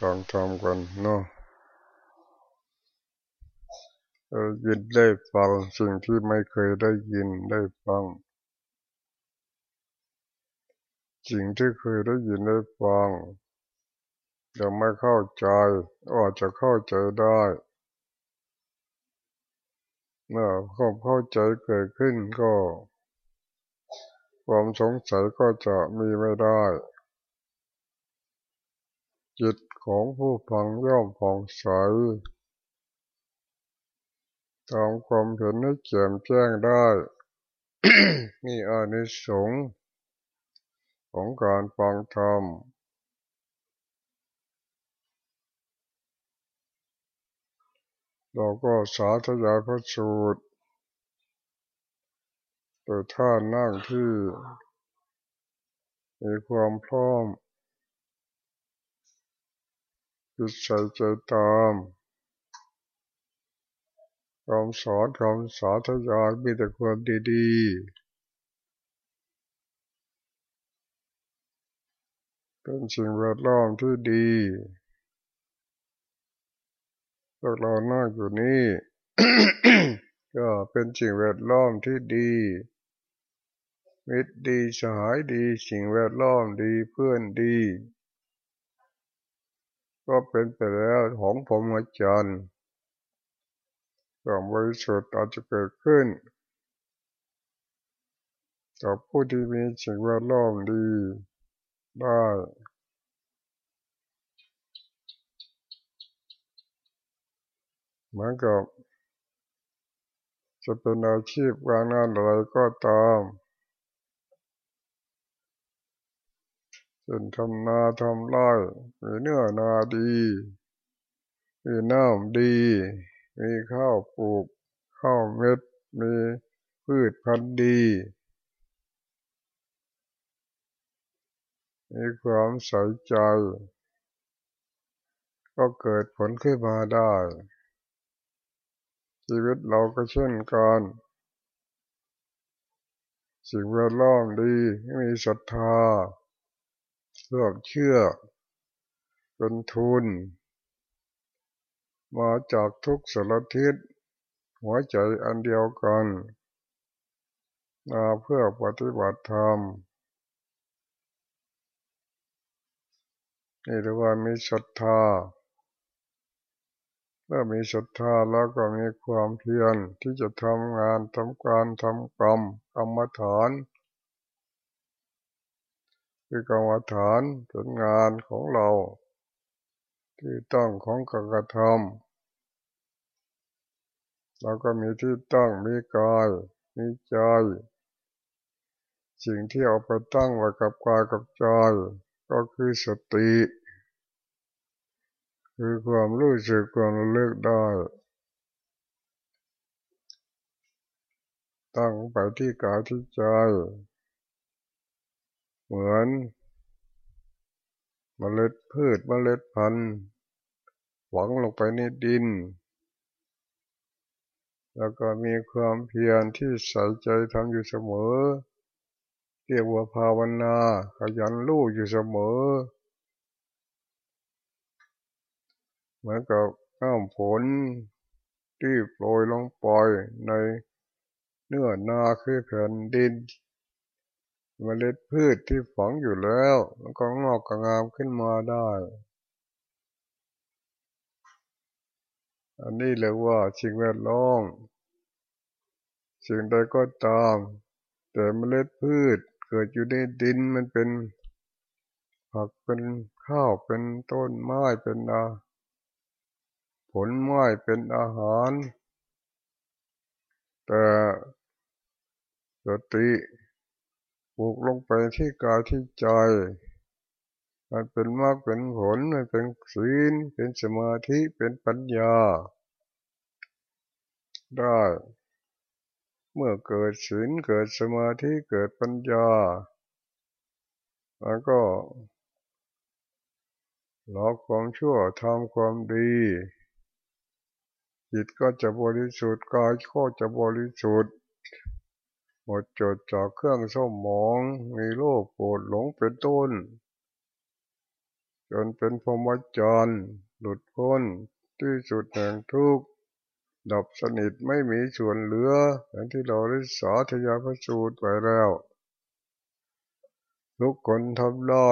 ฟังทำกันเนาะยินได้ฟังสิ่งที่ไม่เคยได้ยินได้ฟัง สิ่งที่เคยได้ยินได้ฟังยังไม่เข้าใจอาจจะเข้าใจได้เมื่อความเข้าใจเกิดขึ้นก็ ความสงสัยก็จะมีไม่ได้ จิต ของผู้ฟังย่อมผ่องใสทำความเห็นให้แจ่มแจ้งได้ นี่อานิสงส์ของการฟังธรรมเราก็สาธยายพระสูตรโดยท่านั่งที่มีความพร้อม จิตใส่ใจตามคำสอนคำสาธยายมีแต่ความดีๆ เป็นสิ่งแวดล้อมที่ดีพวกเรานั่งอยู่นี่ก็เป็นสิ่งแวดล้อมที่ดี มิตรดีสหายดี สิ่งแวดล้อมดีเพื่อนดี ก็เป็นไปแล้วของผมอาจารย์ความบริสุทธิ์อาจจะเกิดขึ้นต่อผู้ที่มีสิ่งแวดล้อมดีได้เหมือนกับจะเป็นอาชีพการงานอะไรก็ตาม เป็นทำนาทำไร่มีเนื้อนาดี มีน้ำดี มีข้าวปลูก ข้าวเม็ด มีพืชพันธุ์ดี มีความใส่ใจ ก็เกิดผลขึ้นมาได้ ชีวิตเราก็เช่นกันสิ่งแวดล้อมดี มีศรัทธา เพื่อเชื่อเป็นทุน มาจากทุกสารทิศหัวใจอันเดียวกันมาเพื่อปฏิบัติธรรมนี่เรียกว่ามีศรัทธาเมื่อมีศรัทธาแล้วก็มีความเพียรที่จะทำงานทำการทำกรรมกรรมฐาน คือกรรมฐานเป็นงานของเรา ที่ตั้งของการกระทำเราก็มีที่ตั้งมีกายมีใจสิ่งที่เอาไปตั้งไว้กับกายกับใจก็คือสติ คือความรู้สึกความเลือกได้ ตั้งไปที่กายที่ใจ เหมือนมเมล็ดพืชมเมล็ดพันธุ์หวังลงไปในดิน แล้วก็มีความเพียรที่ใส่ใจทำอยู่เสมอ เรียกว่าภาวนา ขยันรู้อยู่เสมอ เหมือนกับน้ำฝนที่โปรยลงปล่อยในเนื้อนาคือแผ่นดิน เมล็ดพืชที่ฝังอยู่แล้ว มันก็งอกงามขึ้นมาได้ อันนี้เรียกว่าสิ่งแวดล้อมสิ่งใดก็ตาม แต่เมล็ดพืชเกิดอยู่ในดินมันเป็นผักเป็นข้าวเป็นต้นไม้เป็นอาผลไม้เป็นอาหาร แต่สติ ปลูกลงไปที่กายที่ใจ มันเป็นมากเป็นผลมันเป็นศีลเป็นสมาธิเป็นปัญญา ได้ เมื่อเกิดศีลเกิดสมาธิเกิดปัญญา แล้วก็หลอกความชั่วทำความดีจิตก็จะบริสุทธิ์กายก็จะบริสุทธิ์ มดจดจากเครื่องส้มมองมีโลภโกรธหลงเป็นต้น จนเป็นพรหมจรรย์หลุดพ้นที่สุดแห่งทุกข์ดับสนิทไม่มีส่วนเหลืออย่างที่เราได้สาธยายพระสูตรไปแล้ว ทุกคนทำได้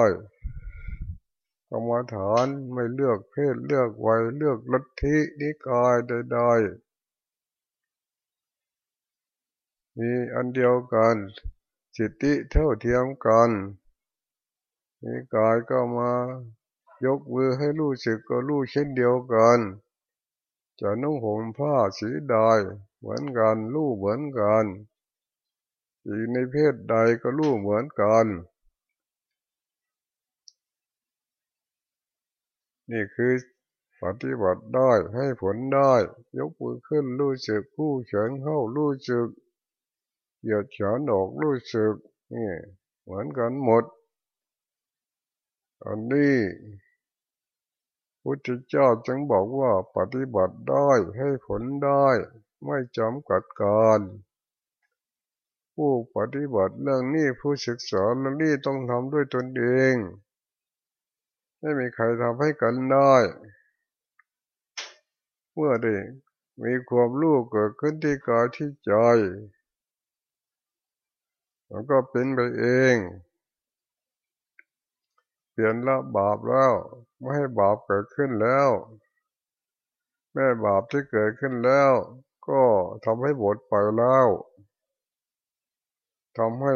กรรมฐานไม่เลือกเพศเลือกวัยเลือกลัทธินิกายใดๆ มีอันเดียวกันสิทธิเท่าเทียมกันมีกายก็มายกมือให้รู้สึกก็รู้เช่นเดียวกัน จะนุ่งห่มผ้าสีใดเหมือนกันรู้เหมือนกันอยู่ในเพศใดก็รู้เหมือนกันนี่คือปฏิบัติได้ให้ผลได้ ยกมือขึ้นรู้สึกผู้เฉินเข้ารู้สึก เหยียดฉินออกรู้สึกนี่เหมือนกันหมด อันนี้พุทธเจ้าจึงบอกว่าปฏิบัติได้ให้ผลได้ ไม่จำกัดการผู้ปฏิบัติเรื่องนี้ผู้ศึกษาเรื่องนี้ต้องทำด้วยตนเอง ไม่มีใครทำให้กันได้เมื่อได้มีความรู้เกิดขึ้นที่กายที่ใจ มันก็เป็นไปเอง เปลี่ยนละบาปแล้ว ไม่ให้บาปเกิดขึ้นแล้ว แม่บาปที่เกิดขึ้นแล้ว ก็ทำให้บทไปแล้วทำให้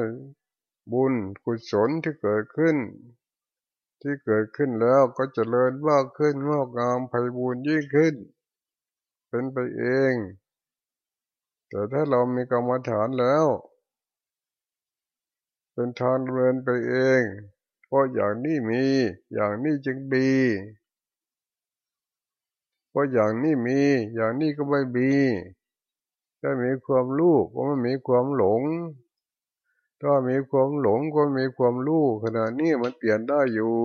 บุญกุศลที่เกิดขึ้น ที่เกิดขึ้นแล้วก็จเจริญมากขึ้นงอกงามไพบูรยิ่งขึ้น เป็นไปเอง แต่ถ้าเรามีกรรมฐานแล้ว เป็นทางเดินไปเอง เพราะอย่างนี้มี อย่างนี้จึงดีเพราะอย่างนี้มี อย่างนี้ก็ไม่มีถ้ามีความรู้ก็ไม่มีความหลง ถ้ามีความหลงก็มีความรู้ขณะนี้มันเปลี่ยนได้อยู่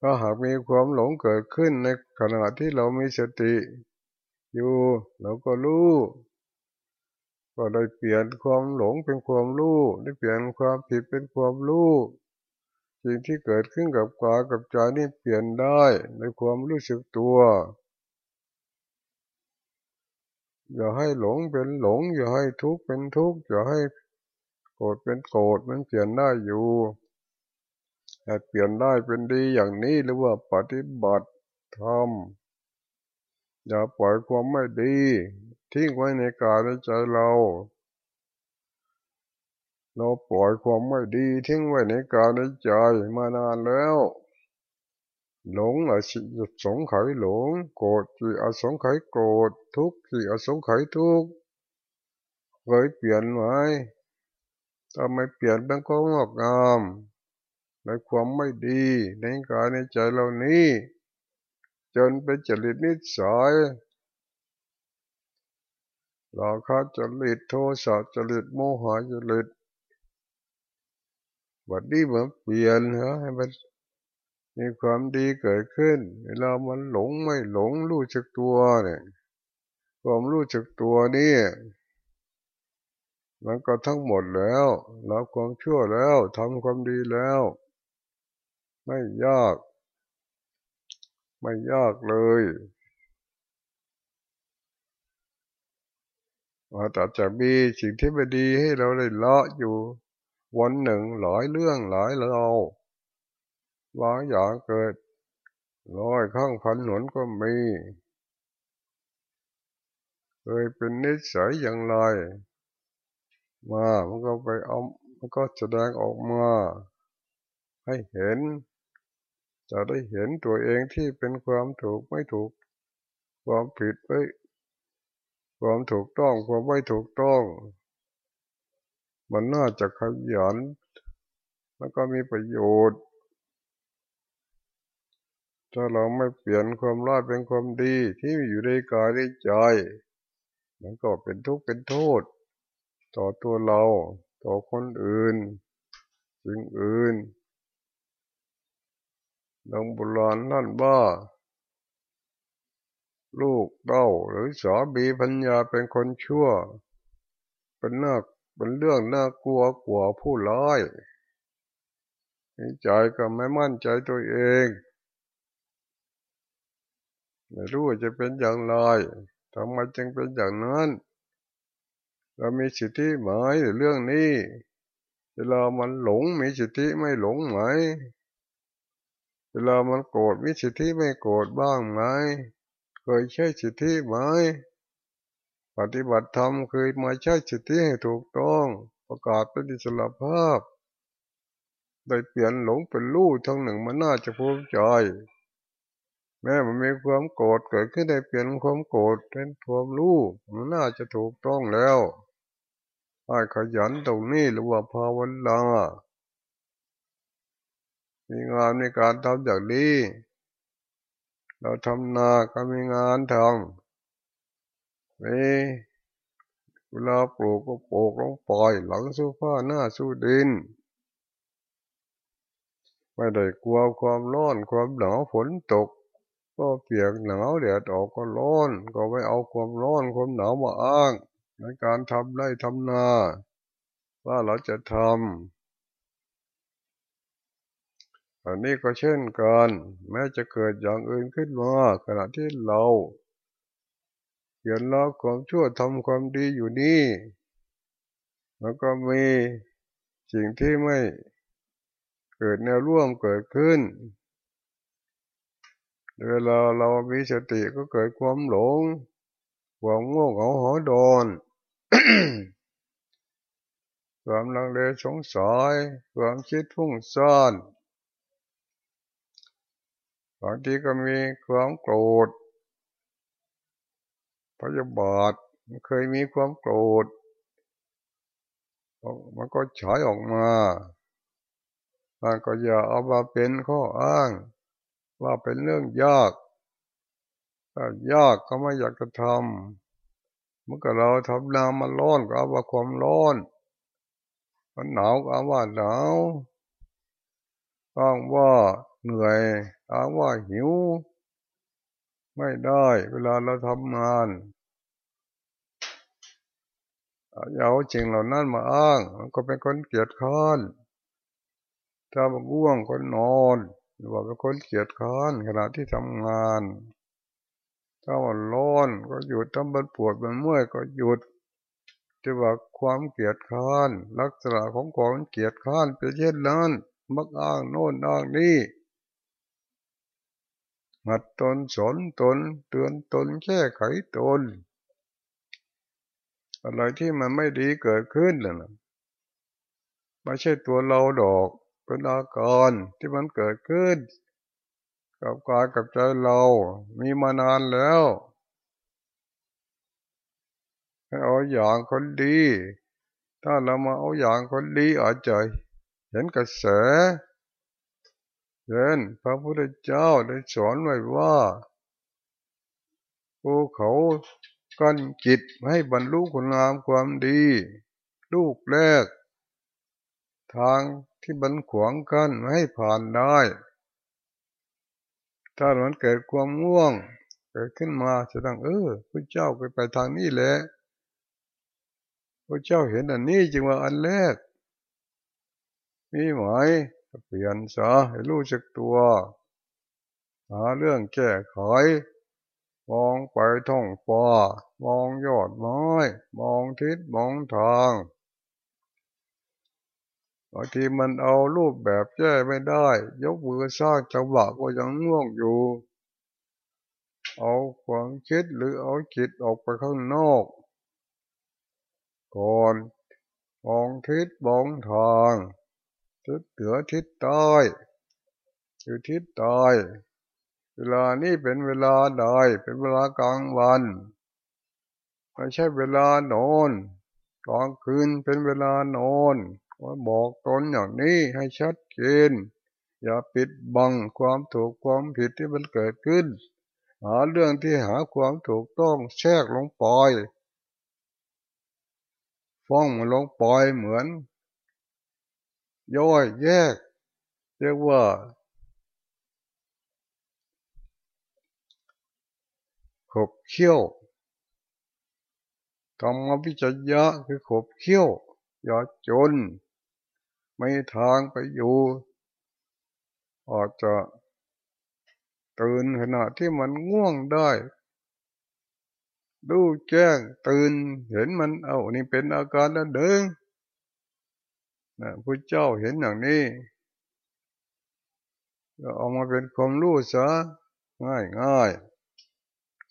ถ้าหากมีความหลงเกิดขึ้นในขณะที่เรามีสติ อยู่เราก็รู้ ก็ได้เปลี่ยนความหลงเป็นความรู้ได้เปลี่ยนความผิดเป็นความรู้สิ่งที่เกิดขึ้นกับกายกับใจนี่เปลี่ยนได้ในความรู้สึกตัว อย่าให้หลงเป็นหลง อย่าให้ทุกข์เป็นทุกข์อย่าให้โกรธเป็นโกรธมันเปลี่ยนได้อยู่แต่เปลี่ยนได้เป็นดีอย่างนี้หรือว่าปฏิบัติธรรม อย่าปล่อยความไม่ดี ทิ้งไว้ในกายในใจเรา เราปล่อยความไม่ดี ทิ้งไว้ในกายในใจมานานแล้ว หลงอสิสงไขหลง โกรธสิอสงไขโกรธทุกข์สิอสงไขทุกข์เคยเปลี่ยนไหมถ้าไม่เปลี่ยนเป็นก็งอกงามในความไม่ดีในกายในใจเรานี้ จนเป็นจริตนิสัยราคะจริตโทสะจริตโมหะจริตบัดนี้เมือนเปลี่ยนเหรอให้มันมีความดีเกิดขึ้น เวลามันหลงไม่หลงรู้จักตัวเนี่ยความรู้จักตัวนี่มันก็ทั้งหมดแล้วละความชั่วแล้วทำความดีแล้ว ไม่ยาก ไม่ยากเลยว่าแต่จะมีสิ่งที่ไม่ดีให้เราได้ละอยู่ วันหนึ่งหลายเรื่องหลายเราบางอย่างเกิดร้อยข้างพันหนุนก็มี เคยเป็นนิสัยอย่างไร มามันก็ไปเอามันก็แสดงออกมา ให้เห็น จะได้เห็นตัวเองที่เป็นความถูกไม่ถูก ความผิดไม่ความถูกต้องความไม่ถูกต้อง มันน่าจะขยันมันก็มีประโยชน์ ถ้าเราไม่เปลี่ยนความร้ายเป็นความดีที่อยู่ในกายในใจมันก็เป็นทุกข์เป็นโทษ ต่อตัวเรา ต่อคนอื่นสิ่งอื่น ดังบุราณนั่นว่า ลูกเต้าหรือสาบีพัญญาเป็นคนชั่ว เป็นน่าเป็นเรื่องน่ากลัวกว่าผู้ร้ายใจก็ไม่มั่นใจตัวเองไม่รู้จะเป็นอย่างไรทำไมจึงเป็นอย่างนั้น เรามีสิทธิไหมเรื่องนี้เวลามันหลงมีสิทธิไม่หลงไหม เวลามันโกรธมีสิทธิไม่โกรธบ้างไหมเคยใช้สิทธิไหมปฏิบัติธรรมเคยมาใช้สิทธิให้ถูกต้อง ประกาศเป็นอิสระภาพได้เปลี่ยนหลงเป็นรู้ทั้งหนึ่งมันน่าจะภูมิใจแม้มันมีความโกรธเกิดขึ้นได้เปลี่ยนความโกรธเป็นความรู้มันน่าจะถูกต้องแล้วให้ขยันตรงนี้หรือว่าภาวนา มีงานในการทำอย่างนี้ เราทำนาก็มีงานทำมีเวลาปลูกก็ปลูกลงปล่อย หลังสู้ผ้าหน้าสู้ดิน ไม่ได้กลัวความร้อนความหนาวฝนตก ก็เปียกหนาวแดดออกก็ร้อน ก็ไม่เอาความร้อนความหนาวมาอ้างในการทำไร่ทำนา ว่าเราจะทำ อันนี้ก็เช่นกันแม้จะเกิดอย่างอื่นขึ้นมาขณะที่เราเขียนละความชั่วทำความดีอยู่นี่แล้วก็มีสิ่งที่ไม่เกิดแนวร่วมเกิดขึ้นเวลาเรามีสติก็เกิดความหลงความโง่เหาหอดอนความลังเลสงสัยความคิดฟุ้งซ่าน บางทีก็มีความโกรธพยาบาทเคยมีความโกรธมันก็ฉายออกมาบางก็อย่าเอามาเป็นข้ออ้าง ว่าเป็นเรื่องยากถ้ายากก็ไม่อยากจะทำเมื่อเราทำนามันร้อนก็เอาว่าความร้อน มันหนาวก็เอาว่าหนาวอ้างว่าเหนื่อย อ้างว่าหิว ไม่ได้ เวลาเราทำงานเอาจริงเหล่านั้นมาอ้าง มันก็เป็นคนเกียจค้านถ้ามันง่วงก็นอนหรือว่าเป็นคนเกียจค้านขณะที่ทำงานถ้ามันร้อนก็หยุดถ้ามันปวดมันเมื่อยก็หยุดที่ว่าความเกียจค้าน ลักษณะของความเกียจค้านเป็นเช่นนั้นมักอ้างโน่นอ้างนี่ หัดตนสอนตน เตือนตนแก้ไขตน อะไรที่มันไม่ดีเกิดขึ้นเลยนะไม่ใช่ตัวเราดอกเป็นอาการที่มันเกิดขึ้น กับกายกับใจเรามีมานานแล้วเอาอย่างคนดี ถ้าเรามาเอาอย่างคนดีอาจจะเห็นกระแส เห็นพระพุทธเจ้าได้สอนไว้ว่าภูเขากันจิตให้บรรลุคุณงามความดี ลูกแรก ทางที่บันขวางกันไม่ให้ผ่านได้ ถ้ามันเกิดความง่วง เกิดขึ้นมาจะต้องเออพระเจ้าไปไปทางนี้แหละพระเจ้าเห็นอันนี้จึงว่าอันแรกมีไหม เปลี่ยนซะให้รู้จักตัวหาเรื่องแก้ไขมองไปท่องฟ้ามองยอดไม้มองทิศมองทางบางทีมันเอารูปแบบแก้ไม่ได้ ยกมือสร้างจังหวะก็ยังง่วงอยู่ เอาความคิดหรือเอาจิตออกไปข้างนอก ก่อนมองทิศมองทาง ทิศเหนือทิศใต้อยู่ทิศใต้เวลานี้เป็นเวลาใดเป็นเวลากลางวันไม่ใช่เวลานอนกลางคืนเป็นเวลานอนว่าบอกตนอย่างนี้ให้ชัดเจนอย่าปิดบังความถูกความผิดที่มันเกิดขึ้น หาเรื่องที่หาความถูกต้องแทรกลงปล่อย ฟ้องมันลงปล่อยเหมือน ย่อยแยก เรียกว่า ขบเขี้ยวธรรมวิจยะคือขบเขี้ยว อย่าจน ไม่ทางไปอยู่ อาจจะตื่นขณะที่มันง่วงได้ ดูแจ้งตื่นเห็นมันเอานี่เป็นอาการนั่นเด้ง นะพระเจ้าเห็นอย่างนี้ก็เอามาเป็นความรู้ซะง่ายง่าย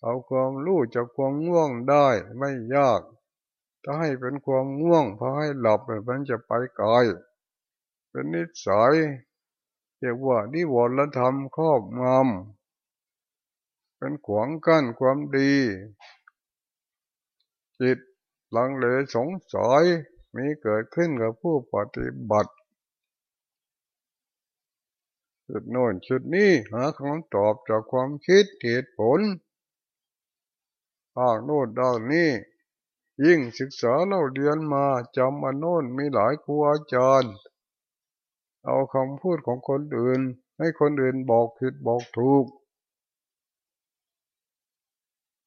เอาความรู้จากความง่วงได้ไม่ยาก ถ้าให้เป็นความง่วงพอให้หลับมันจะไปไกลเป็นนิสัยเรียกว่านิวรณธรรมครอบงำเป็นขวางกั้นความดี จิตหลังเลสงสัย มีเกิดขึ้นกับผู้ปฏิบัติจุดโน่นจุดนี้หาคำตอบจากความคิดเหตุผลทางโน่นด้านนี้ ยิ่งศึกษาเราเรียนมาจำมาโน่นมีหลายครูอาจารย์ เอาคำพูดของคนอื่น ให้คนอื่นบอกผิดบอกถูก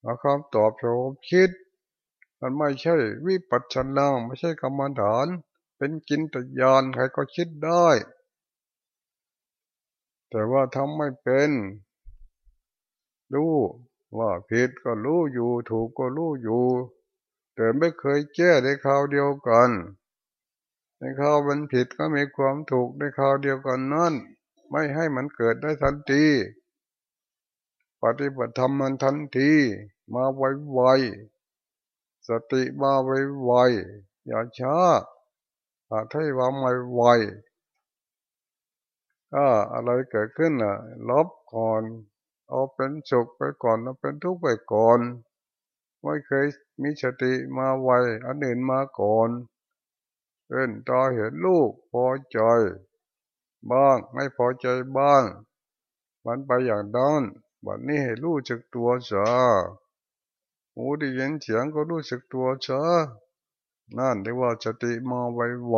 เอาคำตอบจากความคิด มันไม่ใช่วิปัสสนาไม่ใช่กรรมฐาน เป็นกินตยานใครก็คิดได้ แต่ว่าทำไม่เป็นรู้ว่าผิดก็รู้อยู่ ถูกก็รู้อยู่ แต่ไม่เคยแก้ในคราวเดียวกัน ในคราวมันผิดก็มีความถูกในคราวเดียวกันนั่นไม่ให้มันเกิดได้ทันทีปฏิบัติธรรมมันทันทีมาไวๆ สติมาไวๆอย่าช้าอาจให้วางไวๆถ้าอะไรเกิดขึ้นล่ะลบก่อน เอาเป็นสุขไปก่อนเอาเป็นทุกข์ไปก่อนไม่เคยมีสติมาไวอันอื่นมาก่อนเอ็นตาเห็นลูกพอใจ บ้างไม่พอใจบ้าง มันไปอย่างนั้นวันนี้ให้รู้จักตัวซะ หูได้ยินเสียงก็รู้สึกตัวซะนั่นเรียกว่าสติมาไว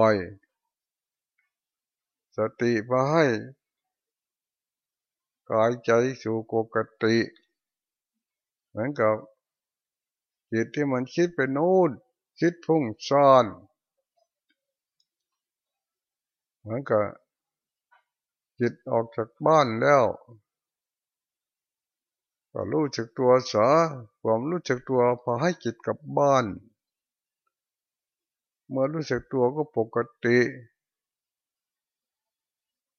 ๆสติไปให้กายใจสู่ปกติเหมือนกับจิตที่มันคิดไปโน้นคิดพุ่งซ่านเหมือนกับจิตออกจากบ้านแล้ว ก็รู้จักตัวสา ความรู้จักตัวพอให้จิตกลับบ้าน เมื่อรู้จักตัวก็ปกติ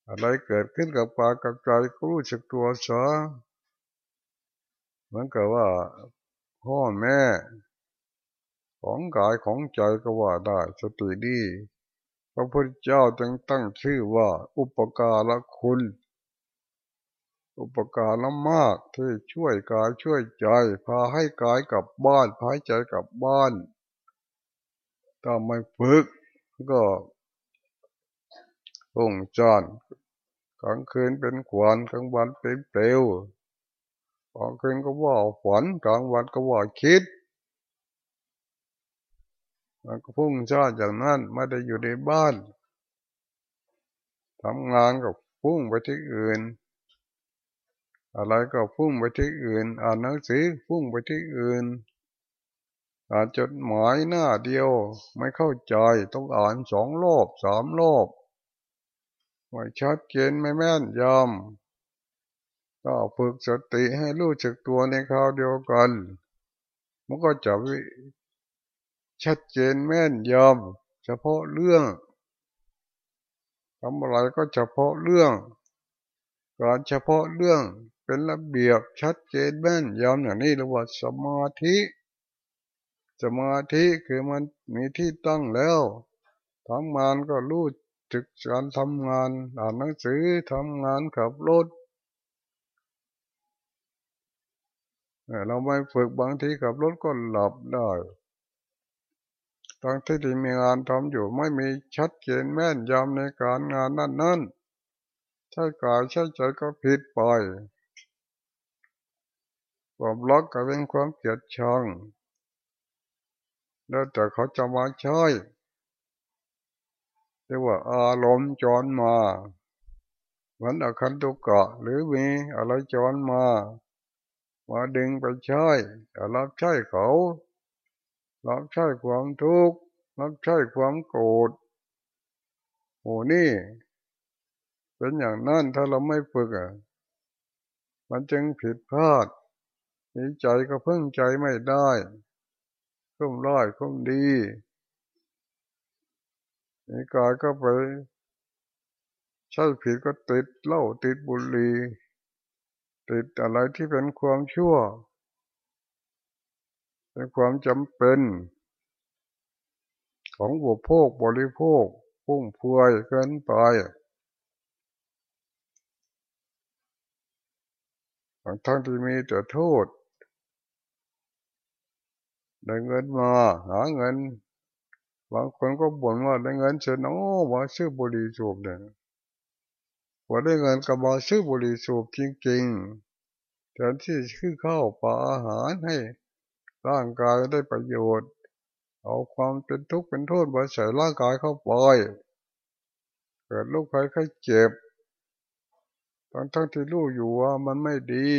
อะไรเกิดขึ้นกับปากกับใจก็รู้สึกตัวซะเหมือนกับว่า พ่อแม่ ของกายของใจก็ว่าได้สติดีพระพุทธเจ้าจึงตั้งชื่อว่าอุปการะคุณ อุปการะมากที่ช่วยกายช่วยใจ พาให้กายกลับบ้าน พาใจกลับบ้านถ้าไม่ฝึกก็พุ่งจอนกลางคืนเป็นขวานกลางวันเป็นเปลวกลางคืนก็ว่าฝันกลางวันก็ว่าคิดมันก็พุ่งชาติอย่างนั้นไม่ได้อยู่ในบ้านทำงานก็พุ่งไปที่อื่น อะไรก็พุ่งไปที่อื่น อ่านหนังสือพุ่งไปที่อื่น อ่านจดหมายหน้าเดียวไม่เข้าใจต้องอ่านสองรอบสามรอบไม่ชัดเจนไม่แม่นยำก็ฝึกสติให้รู้จักตัวในคราวเดียวกันมันก็จะชัดเจนแม่นยำเฉพาะเรื่องทำอะไรก็เฉพาะเรื่อง การเฉพาะเรื่อง เป็นระเบียบชัดเจนแม่นยำอย่างนี้เรียกว่าสมาธิ สมาธิคือมันมีที่ตั้งแล้วทำงานก็รู้จึกการทำงาน อ่านหนังสือทำงานขับรถเราไม่ฝึกบางทีขับรถก็หลับได้ทั้งที่ที่มีงานทำอยู่ไม่มีชัดเจนแม่นยำในการงานนั่นนั่นใช่กายใช่ใจก็ผิดไป ความรักก็เป็นความเกลียดชังแล้วแต่เขาจะมาใช้เรียกว่าอารมณ์จรมาเหมือนอาคันตุกะหรือมีอะไรจรมามาดึงไปใช้รับใช้เขารับใช้ความทุกข์รับใช้ความโกรธโอ้นี่เป็นอย่างนั้นถ้าเราไม่ฝึกอะมันจึงผิดพลาดีใจก็พึ่งใจไม่ได้คุ้มร้อยคุ้มดีมีกายก็ไปใช่ผิดก็ติดเล้าติดบุหรี่ติดอะไรที่เป็นความชั่ว เป็นความจำเป็น ของบุพโภคบริโภคพุ่งพวยเกินไปทั้งที่มีแต่โทษ ได้เงินมาหาเงิน บางคนก็บ่นว่าได้เงินเสนอว่าซื้อบุหรี่สูบเนี่ยพอได้เงินก็มาซื้อบุหรี่สูบจริงๆแทนที่คือข้าวปลาอาหารให้ร่างกายได้ประโยชน์ เอาความเป็นทุกข์เป็นโทษมาใส่ร่างกายเข้าไปเกิดลูกใครใครเจ็บทั้งทั้งที่รู้อยู่ว่ามันไม่ดี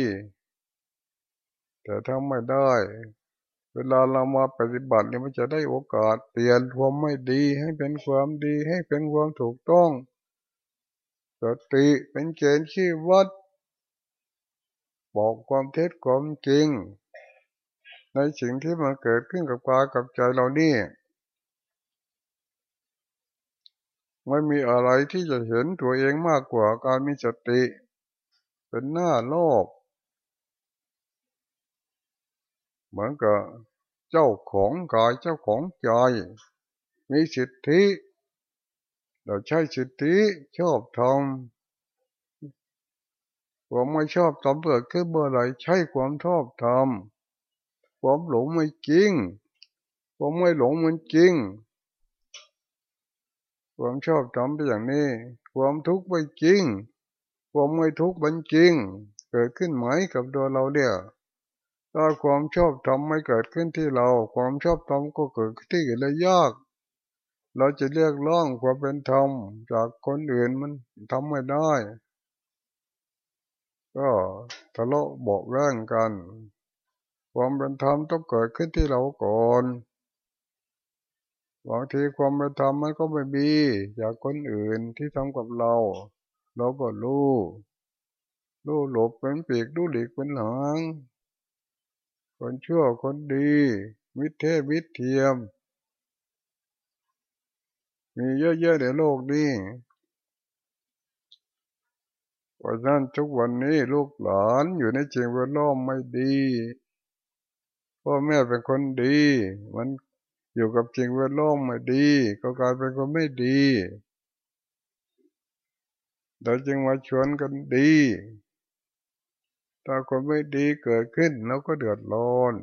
แต่ทำไม่ได้ เวลาเรามาปฏิบัติเนี่ยมันจะได้โอกาสเปลี่ยนความไม่ดีให้เป็นความดีให้เป็นความถูกต้องสติเป็นเกณฑ์ชี้วัด บอกความเท็จความจริง ในสิ่งที่มันเกิดขึ้นกับกายกับใจเรานี่ไม่มีอะไรที่จะเห็นตัวเองมากกว่าการมีสติ เป็นหน้าโลก เหมือนกับเจ้าของกายเจ้าของใจมีสิทธิ เราใช้สิทธิชอบทำความไม่ชอบทำเกิดขึ้นเมื่อไรใช้ความชอบทำความหลงไม่จริงความไม่หลงมันจริง ความชอบทำเป็นอย่างนี้ ความทุกข์ไม่จริง ความไม่ทุกข์มันจริง เกิดขึ้นไหมกับตัวเราเดียว ถ้าความชอบทำไม่เกิดขึ้นที่เรา ความชอบทำก็เกิดขึ้นที่อื่นเลยยาก เราจะเรียกร้องความเป็นธรรมจากคนอื่นมันทำไม่ได้ ก็ทะเลาะบอกแย่งกัน ความเป็นธรรมต้องเกิดขึ้นที่เราก่อนบางทีความไปทำมันก็ไม่มีจากคนอื่นที่ทำกับเรา เราก็รู้รู้หลบเป็นปีกรู้หลีกเป็นหาง คนชั่วคนดี มิเทวิเทียม มีเยอะๆในโลกนี้เพราะนั้นทุกวันนี้ลูกหลานอยู่ในจิงแวดล้อมไม่ดีพ่อแม่เป็นคนดี มันอยู่กับจริงแวดล้อมไม่ดี ก็กลายเป็นคนไม่ดีเราจึงมาชวนกันดี ถ้าคนไม่ดีเกิดขึ้นเราก็เดือดร้อน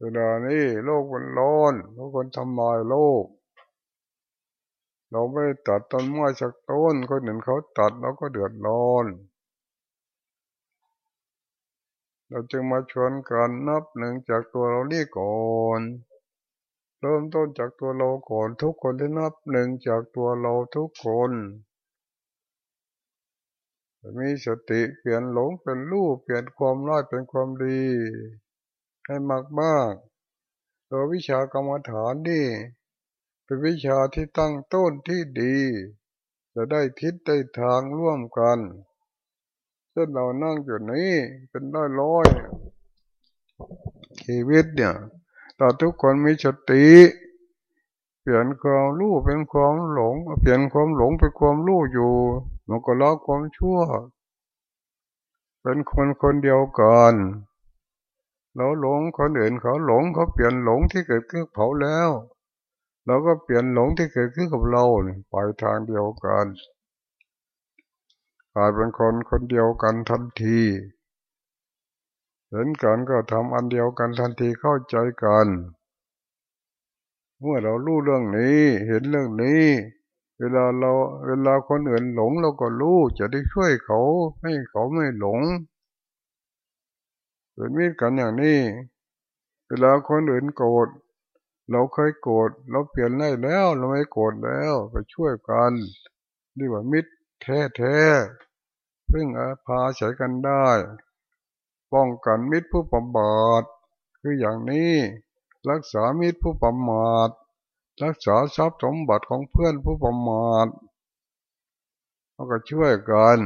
เวลานี้โลกมันร้อนทุกคนทำลายโลก เราไม่ตัดต้นไม้สักต้นคนหนึ่งเขาตัดเราก็เดือดร้อน เราจึงมาชวนกันนับหนึ่งจากตัวเรานี่ก่อนเริ่มต้นจากตัวเราก่อนทุกคนที่นับหนึ่งจากตัวเราทุกคน มีสติเปลี่ยนหลงเป็นรูปเปลี่ยนความร้ายเป็นความดี ให้มากมากตัววิชากรรมฐานนี่เป็นวิชาที่ตั้งต้นที่ดี จะได้ทิศได้ทางร่วมกันช่นเรานั่งอยู่นี้เป็นร้อยร้อยชีวิตเนี่ยเราทุกคนมีสติเปลี่ยนความรู้เป็นความหลง เปลี่ยนความหลงเป็นความรู้อยู่ มันก็ละความชั่ว เป็นคนคนเดียวกันเราหลงคนอื่นเขาหลงเขาเปลี่ยนหลงที่เกิดขึ้นเขาแล้วเราก็เปลี่ยนหลงที่เกิดขึ้นกับเราไปทางเดียวกันกลายเป็นคนคนเดียวกันทันทีเห็นกันก็ทำอันเดียวกันทันทีเข้าใจกัน เมื่อเรารู้เรื่องนี้ เห็นเรื่องนี้ เวลาเราเวลาคนอื่นหลงเราก็รู้จะได้ช่วยเขาให้เขาไม่หลงเป็นมิตรกันอย่างนี้ เวลาคนอื่นโกรธเราเคยโกรธเราเปลี่ยนได้แล้ว เราไม่โกรธแล้วไปช่วยกันเรียกว่ามิตรแท้ๆพึ่งอาพาใช้กันได้ ป้องกันมิตรผู้ประมาทคืออย่างนี้ รักษามิตรผู้ประมาท รักษาทรัพย์สมบัติของเพื่อนผู้ประมาทเราก็ช่วยกัน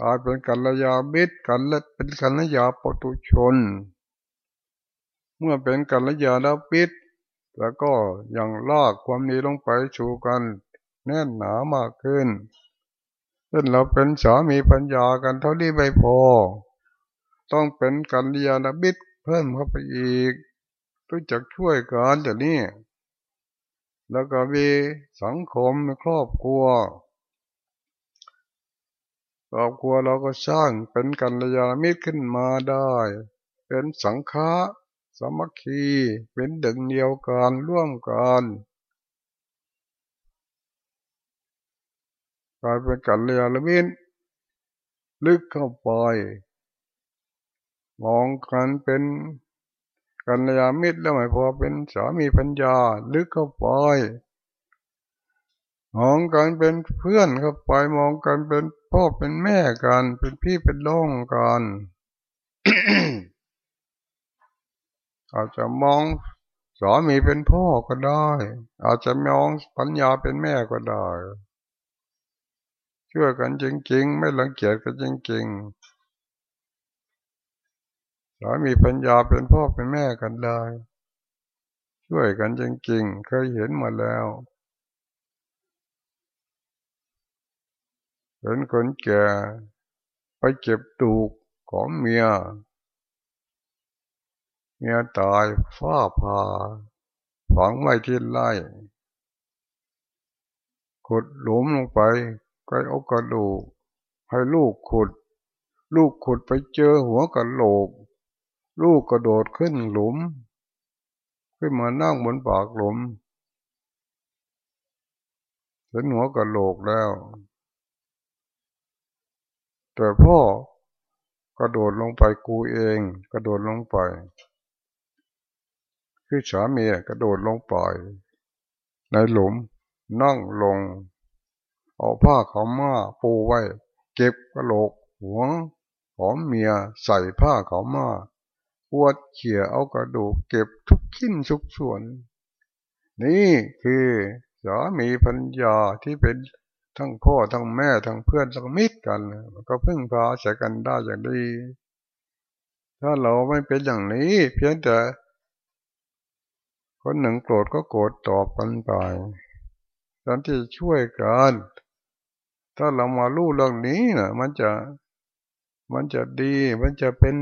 อาจเป็นกัลยามิตรกันและเป็นกัลยาปุตุชน เมื่อเป็นกัลยาณมิตรแล้วก็ยังลากความดีลงไปสู่กันแน่นหนามากขึ้นเช่นเราเป็นสามีปัญญากันเท่านี้ไม่พอ ต้องเป็นกัลยาณมิตรเพิ่มเข้าไปอีก รู้จักช่วยกันแต่นี้แล้วก็มีสังคมครอบครัวครอบครัวเราก็สร้างเป็นกัลยาณมิตรขึ้นมาได้ เป็นสังฆะสมัคคีเป็นดึงเดียวกันร่วมกันกลายเป็นกัลยาณมิตรลึกเข้าไป มองกันเป็น กัลยาณมิตรแล้วไม่พอเป็นสามีพัญญาลึกเข้าไปมองกันเป็นเพื่อนเข้าไปมองกันเป็นพ่อเป็นแม่กัน เป็นพี่เป็นน้องกันอาจจะมองสามีเป็นพ่อก็ได้ อาจจะมองปัญญาเป็นแม่ก็ได้ช่วยกันจริง ๆ ไม่หลังเกียจกันจริง ๆสามีปัญญาเป็นพ่อเป็นแม่กันได้ ช่วยกันจริงๆ เคยเห็นมาแล้วเป็นคนแก่ไปเจ็บตูกของเมีย เมียตายฟ้าผ่าฝังไว้ที่ไร่ขุดหลุมลงไปก็เอากระดูกให้ลูกขุด ลูกขุดไปเจอหัวกระโหลก ลูกกระโดดขึ้นหลุม ขึ้นมานั่งบนปากหลุมเห็นหัวกระโหลกแล้ว แต่พ่อกระโดดลงไปกูเอง กระโดดลงไป คือสามีกระโดดลงไปในหลุมนั่งลง เอาผ้าขาวม้าปูไว้ เก็บกระโหลกหัวของเมียใส่ผ้าขาวม้า ปวดเขี่ยเอากระดูกเก็บทุกขิ้นทุกส่วน นี่คือสามีพัญญาที่เป็นทั้งพ่อทั้งแม่ทั้งเพื่อนทั้งมิตรกันก็พึ่งพาใช้กันได้อย่างดี ถ้าเราไม่เป็นอย่างนี้ เพียงแต่คนหนึ่งโกรธก็โกรธตอบกันไปตอนที่ช่วยกันถ้าเรามาลู่เรื่องนี้นะมันจะ มันจะดีมันจะเป็น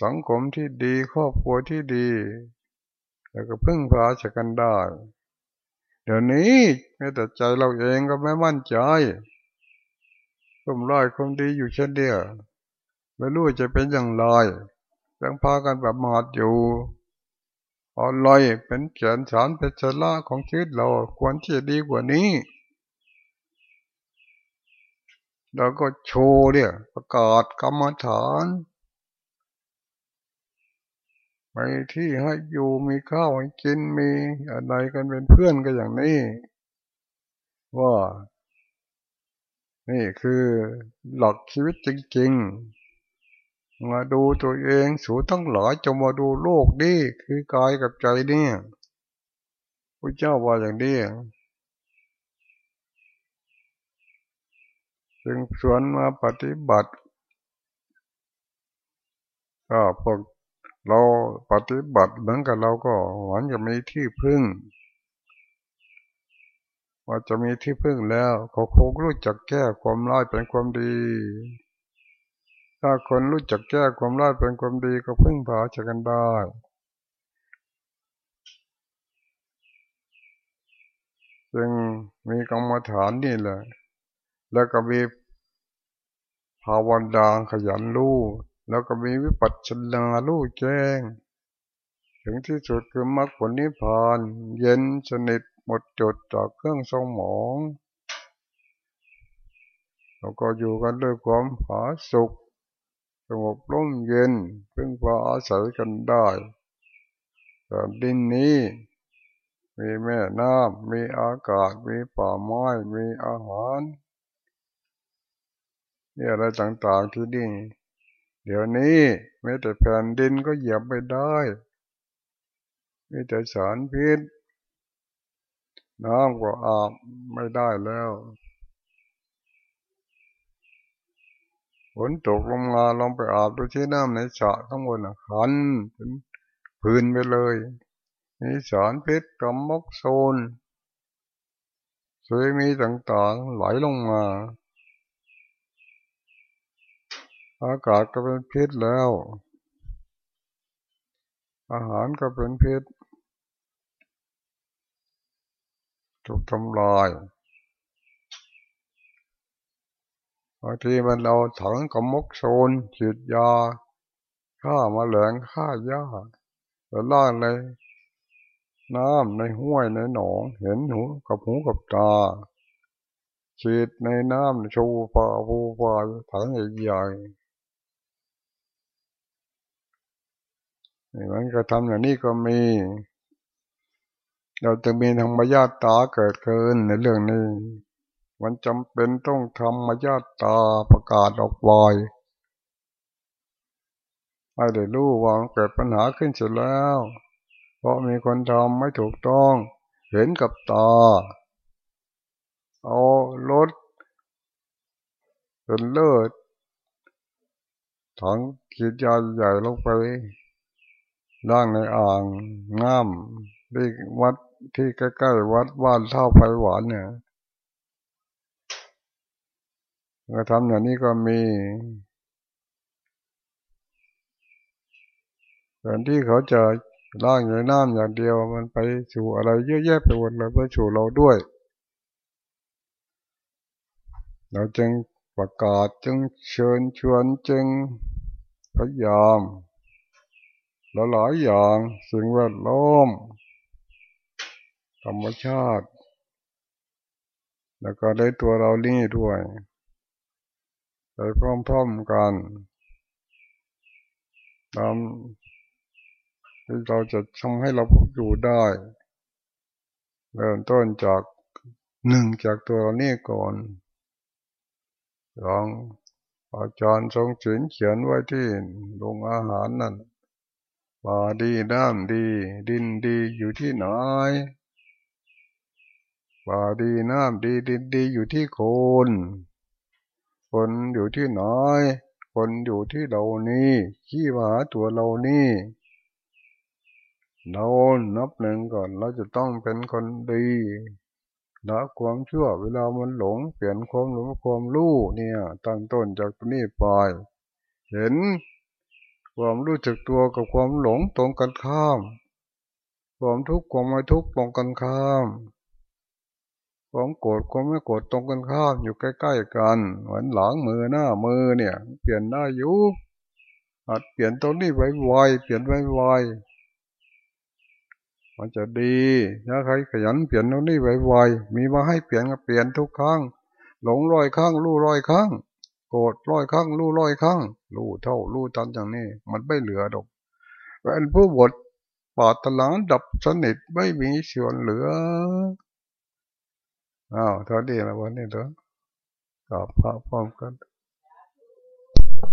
สังคมที่ดีครอบครัวที่ดี แล้วก็พึ่งพาใช้กันได้ เดี๋ยวนี้แม้แต่ใจเราเองก็ไม่มั่นใจคุมร้อยคุมดีอยู่เช่นเดียวไม่รู้จะเป็นอย่างไรยังพากันแบบหมาดอยู่อะไรเป็นเขียนสารเป็นชละของชีวิตเราควรที่จะดีกว่านี้เราก็โชว์เนี่ยประกาศกรรมฐาน มีที่ให้อยู่มีข้าวให้กินมีอะไรกันเป็นเพื่อนกันอย่างนี้ ว่า นี่คือหลักชีวิตจริงๆ มาดูตัวเองสูทั้งหลายจะมาดูโลกนี่คือกายกับใจเนี่ยพระเจ้าว่าอย่างนี้จึงชวนมาปฏิบัติก็พวก เราปฏิบัติเหมือนกับเราก็หวังจะมีที่พึ่ง ว่าจะมีที่พึ่งแล้วเขาคงรู้จักแก้ความร้ายเป็นความดี ถ้าคนรู้จักแก้ความร้ายเป็นความดีก็พึ่งพาจะกันได้จึงมีกรรมฐานนี่แหละ แล้วก็มีภาวนาขยันรู้ แล้วก็มีวิปัสสนาลู่แจ้ง ถึงที่สุดคือมรรคผลนิพพานเย็นสนิทหมดจดจากเครื่องทรงหมองเราก็อยู่กันด้วยความผาสุขสงบร่มเย็นเพิ่งพาอาศัยกันได้แต่ดินนี้มีแม่น้ำมีอากาศ มีป่าไม้ มีอาหารนี่อะไรต่างๆที่นี่ เดี๋ยวนี้แม้แต่แผ่นดินก็เหยียบไม่ได้มีแต่สารพิษน้ำก็อาบไม่ได้แล้วฝนตกลงมาลองไปอาบดูที่น้ำในสระข้างบนขันเป็นพื้นไปเลยมีสารพิษกำมกโซนสวยมีต่างๆไหลลงมา อากาศก็เป็นพิษแล้ว อาหารก็เป็นพิษถูกทำลายบางทีมันเราถังกำมกโซนฉีดยาฆ่ามาแหลงฆ่าหญ้าแล้วล่างเลยน้ำในห้วยในหนอง เห็นหูกับหูกับตาฉีดในน้ำชูฟ้าภูฟ้าถังใหญ่ มันก็ทำอย่างนี้ก็มี เราจะมีธรรมญาตาเกิดขึ้นในเรื่องนี้ มันจำเป็นต้องทำมญาตาประกาศออกบ่อยให้ได้รู้ว่าเกิดปัญหาขึ้นเสร็จแล้ว เพราะมีคนทำไม่ถูกต้อง เห็นกับตา เอารถเป็นเลิศถังขีดยาใหญ่ลงไป ล่างในอ่างน้ำที่วัดที่ใกล้ๆวัดบ้านเท่าไผ่หวานเนี่ยก็ทำอย่างนี้ก็มีแต่ที่เขาจะล่างอยู่น้ำอย่างเดียวมันไปสู่อะไรเยอะแยะไปหมดเลยเพื่อสู่เราด้วย เราจึงประกาศจึงเชิญชวนจึงพยายาม ลหลายอย่างสิ่งแวดล้อม ธรรมชาติ แล้วก็ได้ตัวเรานี่ด้วยไปพร้อมๆกันตามที่เราจะทำให้เราอยู่ได้เริ่มต้นจากหนึ่งจากตัวเรานี้ก่อนลองอาจารย์ทรงศิลเขียนไว้ที่โรงอาหารนั่น ป่าดีน้ำดี ดินดีอยู่ที่ไหนป่าดีน้ำดีดินดีอยู่ที่คน คนอยู่ที่ไหนคนอยู่ที่เรานี่ขี้มาตัวเรานี่เรานับหนึ่งก่อนเราจะต้องเป็นคนดีละความชั่วเวลามันหลง เปลี่ยนความหลงความรู้เนี่ย ตั้งต้นจากตรงนี้ไป เห็น ความรู้จักตัวกับความหลงตรงกันข้าม ความทุกข์ความไม่ทุกข์ตรงกันข้าม ความโกรธความไม่โกรธตรงกันข้าม อยู่ใกล้ๆกันเหมือนหลังมือหน้ามือเนี่ย เปลี่ยนหน้าอยู่อาจเปลี่ยนตรงนี้ไวๆเปลี่ยนไวๆมันจะดีถ้าใครขยันเปลี่ยนตรงนี้ไวๆมีมาให้เปลี่ยนก็เปลี่ยนทุกครั้งหลงร้อยครั้งรู้ร้อยครั้งโกรธร้อยครั้งรู้ร้อยครั้ง รู้เท่ารู้ทันอย่างนี้ มันไม่เหลือดอกเป็นผู้บทปาตลังดับสนิทไม่มีส่วนเหลืออ้าวเท่าดีแล้ววันนี้เถอะกลับพระพร้อมกัน